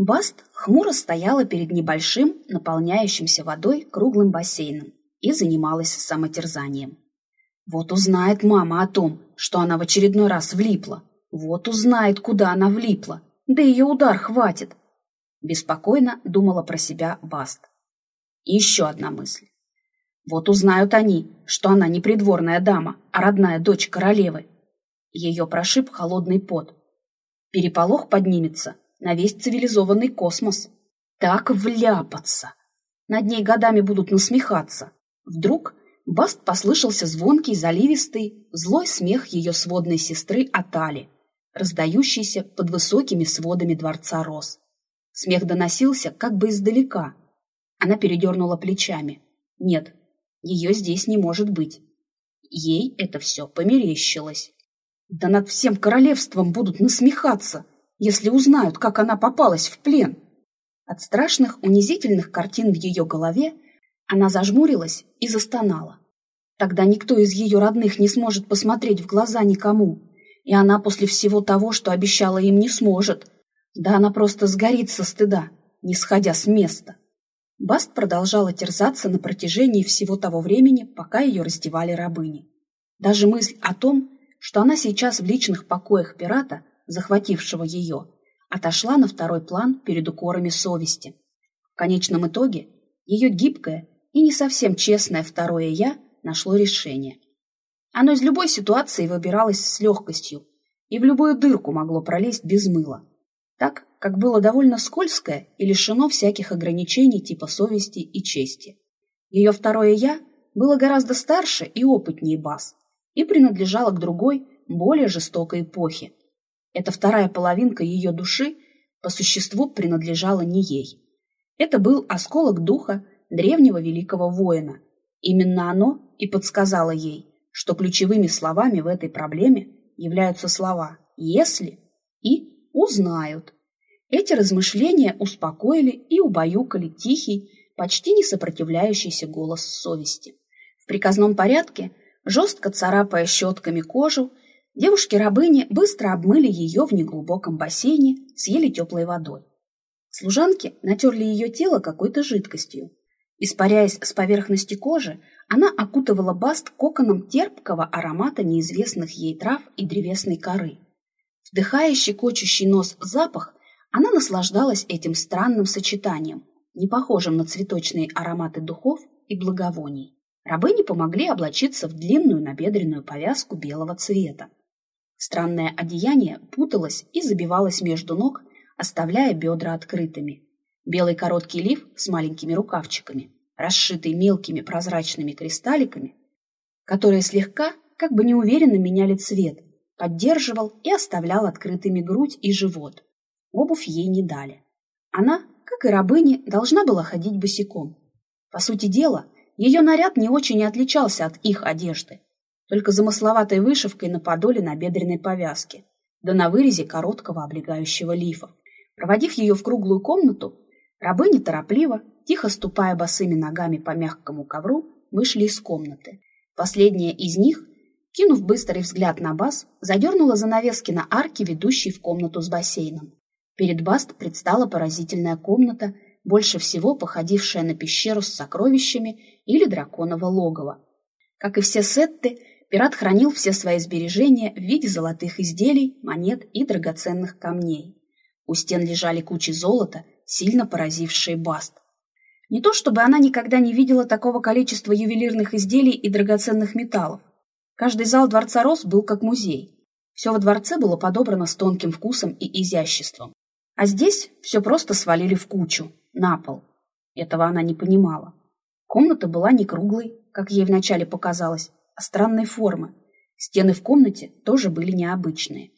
Баст хмуро стояла перед небольшим, наполняющимся водой круглым бассейном и занималась самотерзанием. Вот узнает мама о том, что она в очередной раз влипла. Вот узнает, куда она влипла. Да ее удар хватит. Беспокойно думала про себя Баст. И еще одна мысль. Вот узнают они, что она не придворная дама, а родная дочь королевы. Ее прошиб холодный пот. Переполох поднимется на весь цивилизованный космос. Так вляпаться! Над ней годами будут насмехаться. Вдруг Баст послышался звонкий, заливистый, злой смех ее сводной сестры Атали, раздающийся под высокими сводами дворца роз. Смех доносился как бы издалека. Она передернула плечами. Нет, ее здесь не может быть. Ей это все померещилось. Да над всем королевством будут насмехаться, если узнают, как она попалась в плен. От страшных, унизительных картин в ее голове она зажмурилась и застонала. Тогда никто из ее родных не сможет посмотреть в глаза никому, и она после всего того, что обещала им, не сможет – да она просто сгорит со стыда, не сходя с места. Баст продолжала терзаться на протяжении всего того времени, пока ее раздевали рабыни. Даже мысль о том, что она сейчас в личных покоях пирата, захватившего ее, отошла на второй план перед укорами совести. В конечном итоге ее гибкое и не совсем честное второе «я» нашло решение. Оно из любой ситуации выбиралось с легкостью и в любую дырку могло пролезть без мыла так как было довольно скользкое и лишено всяких ограничений типа совести и чести. Ее второе «я» было гораздо старше и опытнее Бас и принадлежало к другой, более жестокой эпохе. Эта вторая половинка ее души по существу принадлежала не ей. Это был осколок духа древнего великого воина. Именно оно и подсказало ей, что ключевыми словами в этой проблеме являются слова «если» и узнают. Эти размышления успокоили и убаюкали тихий, почти не сопротивляющийся голос совести. В приказном порядке, жестко царапая щетками кожу, девушки-рабыни быстро обмыли ее в неглубоком бассейне, съели теплой водой. Служанки натерли ее тело какой-то жидкостью. Испаряясь с поверхности кожи, она окутывала баст коконом терпкого аромата неизвестных ей трав и древесной коры. Вдыхая щекочущий нос запах, она наслаждалась этим странным сочетанием, не похожим на цветочные ароматы духов и благовоний. Рабыни помогли облачиться в длинную набедренную повязку белого цвета. Странное одеяние путалось и забивалось между ног, оставляя бедра открытыми. Белый короткий лиф с маленькими рукавчиками, расшитый мелкими прозрачными кристалликами, которые слегка, как бы неуверенно меняли цвет, поддерживал и оставлял открытыми грудь и живот. Обувь ей не дали. Она, как и рабыни, должна была ходить босиком. По сути дела, ее наряд не очень отличался от их одежды, только замысловатой вышивкой на подоле набедренной повязки, да на вырезе короткого облегающего лифа. Проводив ее в круглую комнату, рабыни торопливо, тихо ступая босыми ногами по мягкому ковру, вышли из комнаты. Последняя из них Кинув быстрый взгляд на Бас, задернула занавески на арке, ведущей в комнату с бассейном. Перед Баст предстала поразительная комната, больше всего походившая на пещеру с сокровищами или драконово логово. Как и все сетты, пират хранил все свои сбережения в виде золотых изделий, монет и драгоценных камней. У стен лежали кучи золота, сильно поразившие Баст. Не то чтобы она никогда не видела такого количества ювелирных изделий и драгоценных металлов. Каждый зал Дворца Рос был как музей. Все во дворце было подобрано с тонким вкусом и изяществом. А здесь все просто свалили в кучу, на пол. Этого она не понимала. Комната была не круглой, как ей вначале показалось, странной формы. Стены в комнате тоже были необычные.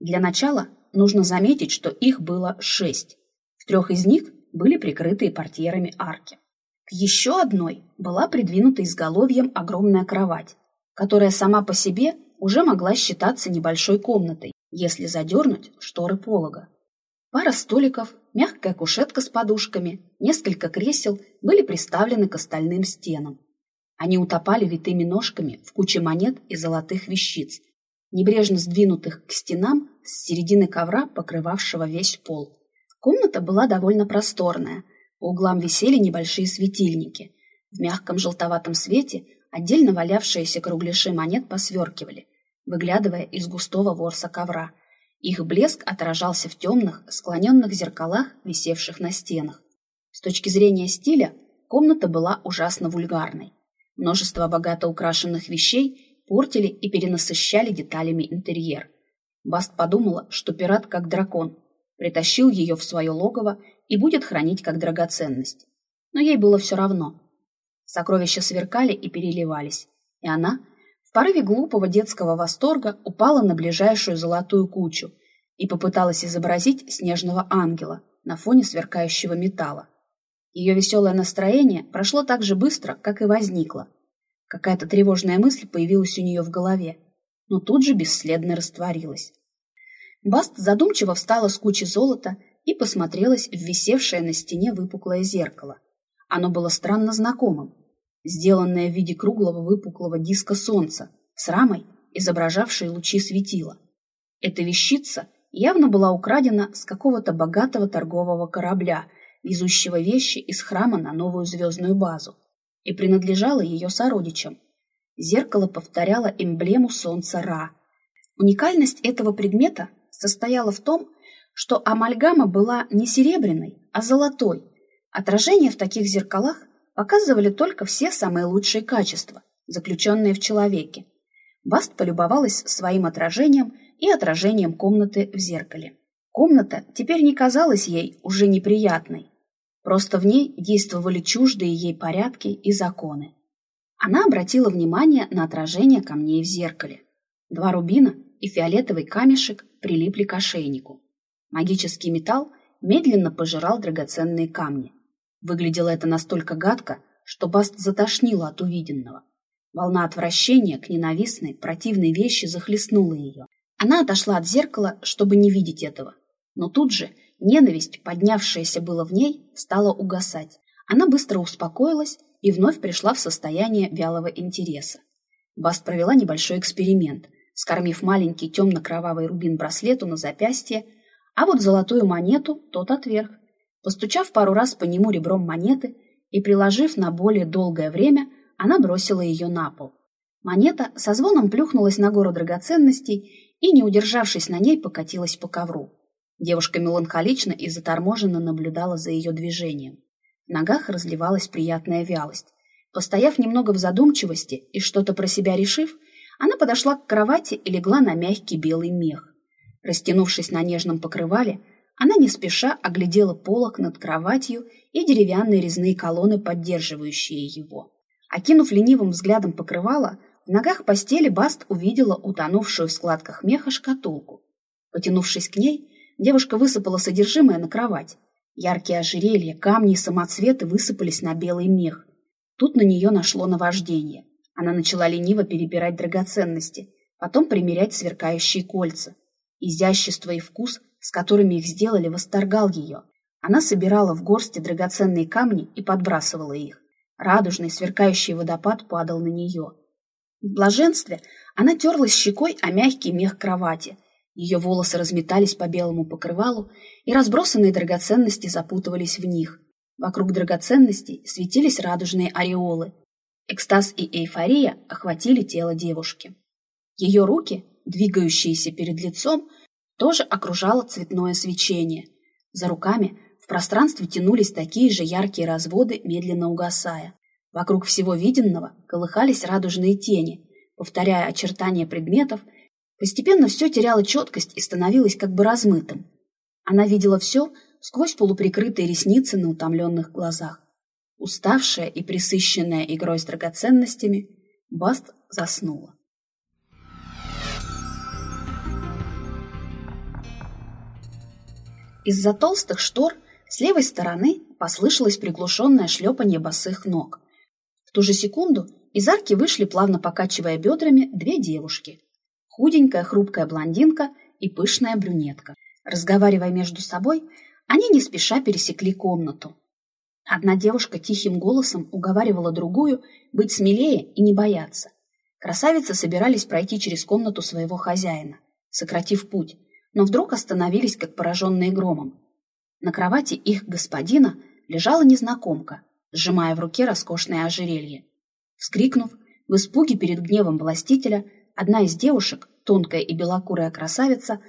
Для начала нужно заметить, что их было шесть. В трех из них были прикрытые портьерами арки. К еще одной была придвинута изголовьем огромная кровать, которая сама по себе уже могла считаться небольшой комнатой, если задернуть шторы полога. Пара столиков, мягкая кушетка с подушками, несколько кресел были приставлены к остальным стенам. Они утопали витыми ножками в куче монет и золотых вещиц, небрежно сдвинутых к стенам с середины ковра, покрывавшего весь пол. Комната была довольно просторная. По углам висели небольшие светильники. В мягком желтоватом свете отдельно валявшиеся кругляши монет посверкивали, выглядывая из густого ворса ковра. Их блеск отражался в темных, склоненных зеркалах, висевших на стенах. С точки зрения стиля, комната была ужасно вульгарной. Множество богато украшенных вещей портили и перенасыщали деталями интерьер. Баст подумала, что пират как дракон, притащил ее в свое логово и будет хранить как драгоценность. Но ей было все равно. Сокровища сверкали и переливались, и она, в порыве глупого детского восторга, упала на ближайшую золотую кучу и попыталась изобразить снежного ангела на фоне сверкающего металла. Ее веселое настроение прошло так же быстро, как и возникло. Какая-то тревожная мысль появилась у нее в голове, но тут же бесследно растворилась. Баст задумчиво встала с кучи золота и посмотрелась в висевшее на стене выпуклое зеркало. Оно было странно знакомым, сделанное в виде круглого выпуклого диска солнца с рамой, изображавшей лучи светила. Эта вещица явно была украдена с какого-то богатого торгового корабля везущего вещи из храма на новую звездную базу, и принадлежала ее сородичам. Зеркало повторяло эмблему солнца Ра. Уникальность этого предмета состояла в том, что амальгама была не серебряной, а золотой. Отражения в таких зеркалах показывали только все самые лучшие качества, заключенные в человеке. Баст полюбовалась своим отражением и отражением комнаты в зеркале. Комната теперь не казалась ей уже неприятной. Просто в ней действовали чуждые ей порядки и законы. Она обратила внимание на отражение камней в зеркале. Два рубина и фиолетовый камешек прилипли к ошейнику. Магический металл медленно пожирал драгоценные камни. Выглядело это настолько гадко, что Баст затошнила от увиденного. Волна отвращения к ненавистной, противной вещи захлестнула ее. Она отошла от зеркала, чтобы не видеть этого. Но тут же Ненависть, поднявшаяся было в ней, стала угасать. Она быстро успокоилась и вновь пришла в состояние вялого интереса. Баст провела небольшой эксперимент, скормив маленький темно-кровавый рубин браслету на запястье, а вот золотую монету тот отверг. Постучав пару раз по нему ребром монеты и приложив на более долгое время, она бросила ее на пол. Монета со звоном плюхнулась на гору драгоценностей и, не удержавшись на ней, покатилась по ковру. Девушка меланхолично и заторможенно наблюдала за ее движением. В ногах разливалась приятная вялость. Постояв немного в задумчивости и что-то про себя решив, она подошла к кровати и легла на мягкий белый мех. Растянувшись на нежном покрывале, она не спеша оглядела полок над кроватью и деревянные резные колонны, поддерживающие его. Окинув ленивым взглядом покрывало, в ногах постели Баст увидела утонувшую в складках меха шкатулку. Потянувшись к ней, Девушка высыпала содержимое на кровать. Яркие ожерелья, камни и самоцветы высыпались на белый мех. Тут на нее нашло наваждение. Она начала лениво перебирать драгоценности, потом примерять сверкающие кольца. Изящество и вкус, с которыми их сделали, восторгал ее. Она собирала в горсти драгоценные камни и подбрасывала их. Радужный сверкающий водопад падал на нее. В блаженстве она терлась щекой о мягкий мех кровати, ее волосы разметались по белому покрывалу, и разбросанные драгоценности запутывались в них. Вокруг драгоценностей светились радужные ореолы. Экстаз и эйфория охватили тело девушки. Ее руки, двигающиеся перед лицом, тоже окружало цветное свечение. За руками в пространстве тянулись такие же яркие разводы, медленно угасая. Вокруг всего виденного колыхались радужные тени, повторяя очертания предметов Постепенно все теряло четкость и становилось как бы размытым. Она видела все сквозь полуприкрытые ресницы на утомленных глазах. Уставшая и присыщенная игрой с драгоценностями, Баст заснула. Из-за толстых штор с левой стороны послышалось приглушенное шлепанье босых ног. В ту же секунду из арки вышли, плавно покачивая бедрами, две девушки худенькая хрупкая блондинка и пышная брюнетка. Разговаривая между собой, они не спеша пересекли комнату. Одна девушка тихим голосом уговаривала другую быть смелее и не бояться. Красавицы собирались пройти через комнату своего хозяина, сократив путь, но вдруг остановились, как пораженные громом. На кровати их господина лежала незнакомка, сжимая в руке роскошное ожерелье. Вскрикнув, в испуге перед гневом властителя, одна из девушек, тонкая и белокурая красавица,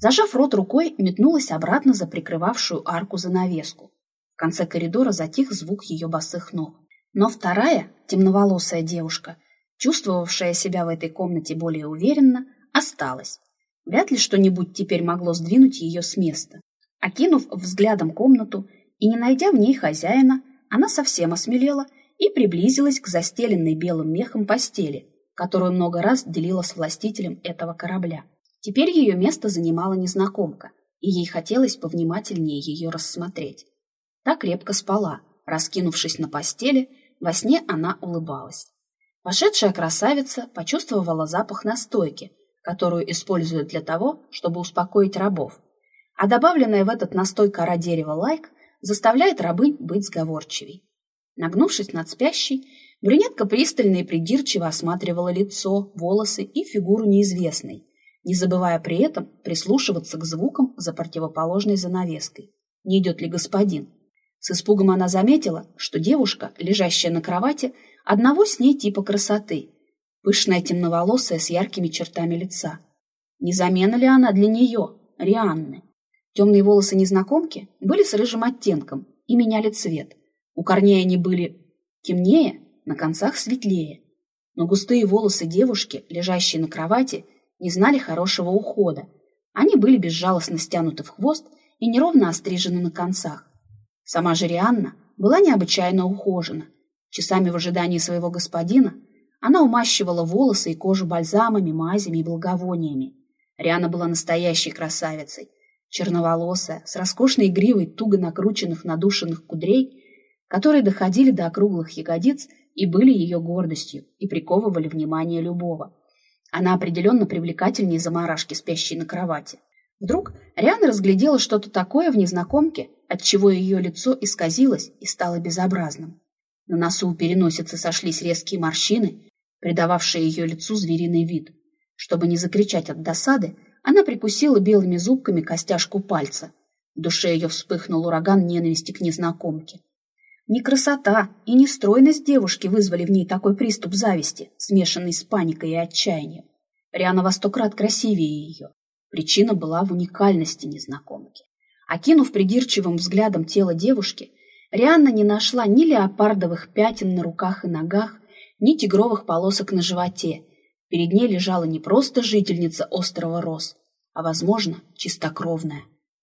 зажав рот рукой, метнулась обратно за прикрывавшую арку занавеску. В конце коридора затих звук ее босых ног. Но вторая, темноволосая девушка, чувствовавшая себя в этой комнате более уверенно, осталась. Вряд ли что-нибудь теперь могло сдвинуть ее с места. Окинув взглядом комнату и не найдя в ней хозяина, она совсем осмелела и приблизилась к застеленной белым мехом постели, которую много раз делила с властителем этого корабля. Теперь ее место занимала незнакомка, и ей хотелось повнимательнее ее рассмотреть. Та крепко спала, раскинувшись на постели, во сне она улыбалась. Вошедшая красавица почувствовала запах настойки, которую используют для того, чтобы успокоить рабов, а добавленная в этот настой кора дерева лайк заставляет рабынь быть сговорчивей. Нагнувшись над спящей, брюнетка пристально и придирчиво осматривала лицо, волосы и фигуру неизвестной, не забывая при этом прислушиваться к звукам за противоположной занавеской. Не идет ли господин? С испугом она заметила, что девушка, лежащая на кровати, одного с ней типа красоты, пышная темноволосая с яркими чертами лица. Не замена ли она для нее, Рианны? Темные волосы незнакомки были с рыжим оттенком и меняли цвет. У корней они были темнее, на концах светлее. Но густые волосы девушки, лежащие на кровати, не знали хорошего ухода. Они были безжалостно стянуты в хвост и неровно острижены на концах. Сама же Рианна была необычайно ухожена. Часами в ожидании своего господина она умащивала волосы и кожу бальзамами, мазями и благовониями. Риана была настоящей красавицей, черноволосая, с роскошной гривой туго накрученных надушенных кудрей, которые доходили до округлых ягодиц и были ее гордостью и приковывали внимание любого. Она определенно привлекательнее заморашки, спящей на кровати. Вдруг Риана разглядела что-то такое в незнакомке, отчего ее лицо исказилось и стало безобразным. На носу у переносицы сошлись резкие морщины, придававшие ее лицу звериный вид. Чтобы не закричать от досады, она прикусила белыми зубками костяшку пальца. В душе ее вспыхнул ураган ненависти к незнакомке. Не красота и не стройность девушки вызвали в ней такой приступ зависти, смешанный с паникой и отчаянием. Риана во сто крат красивее ее. Причина была в уникальности незнакомки. Окинув придирчивым взглядом тело девушки, Рианна не нашла ни леопардовых пятен на руках и ногах, ни тигровых полосок на животе, Перед ней лежала не просто жительница острова Рос, а, возможно, чистокровная.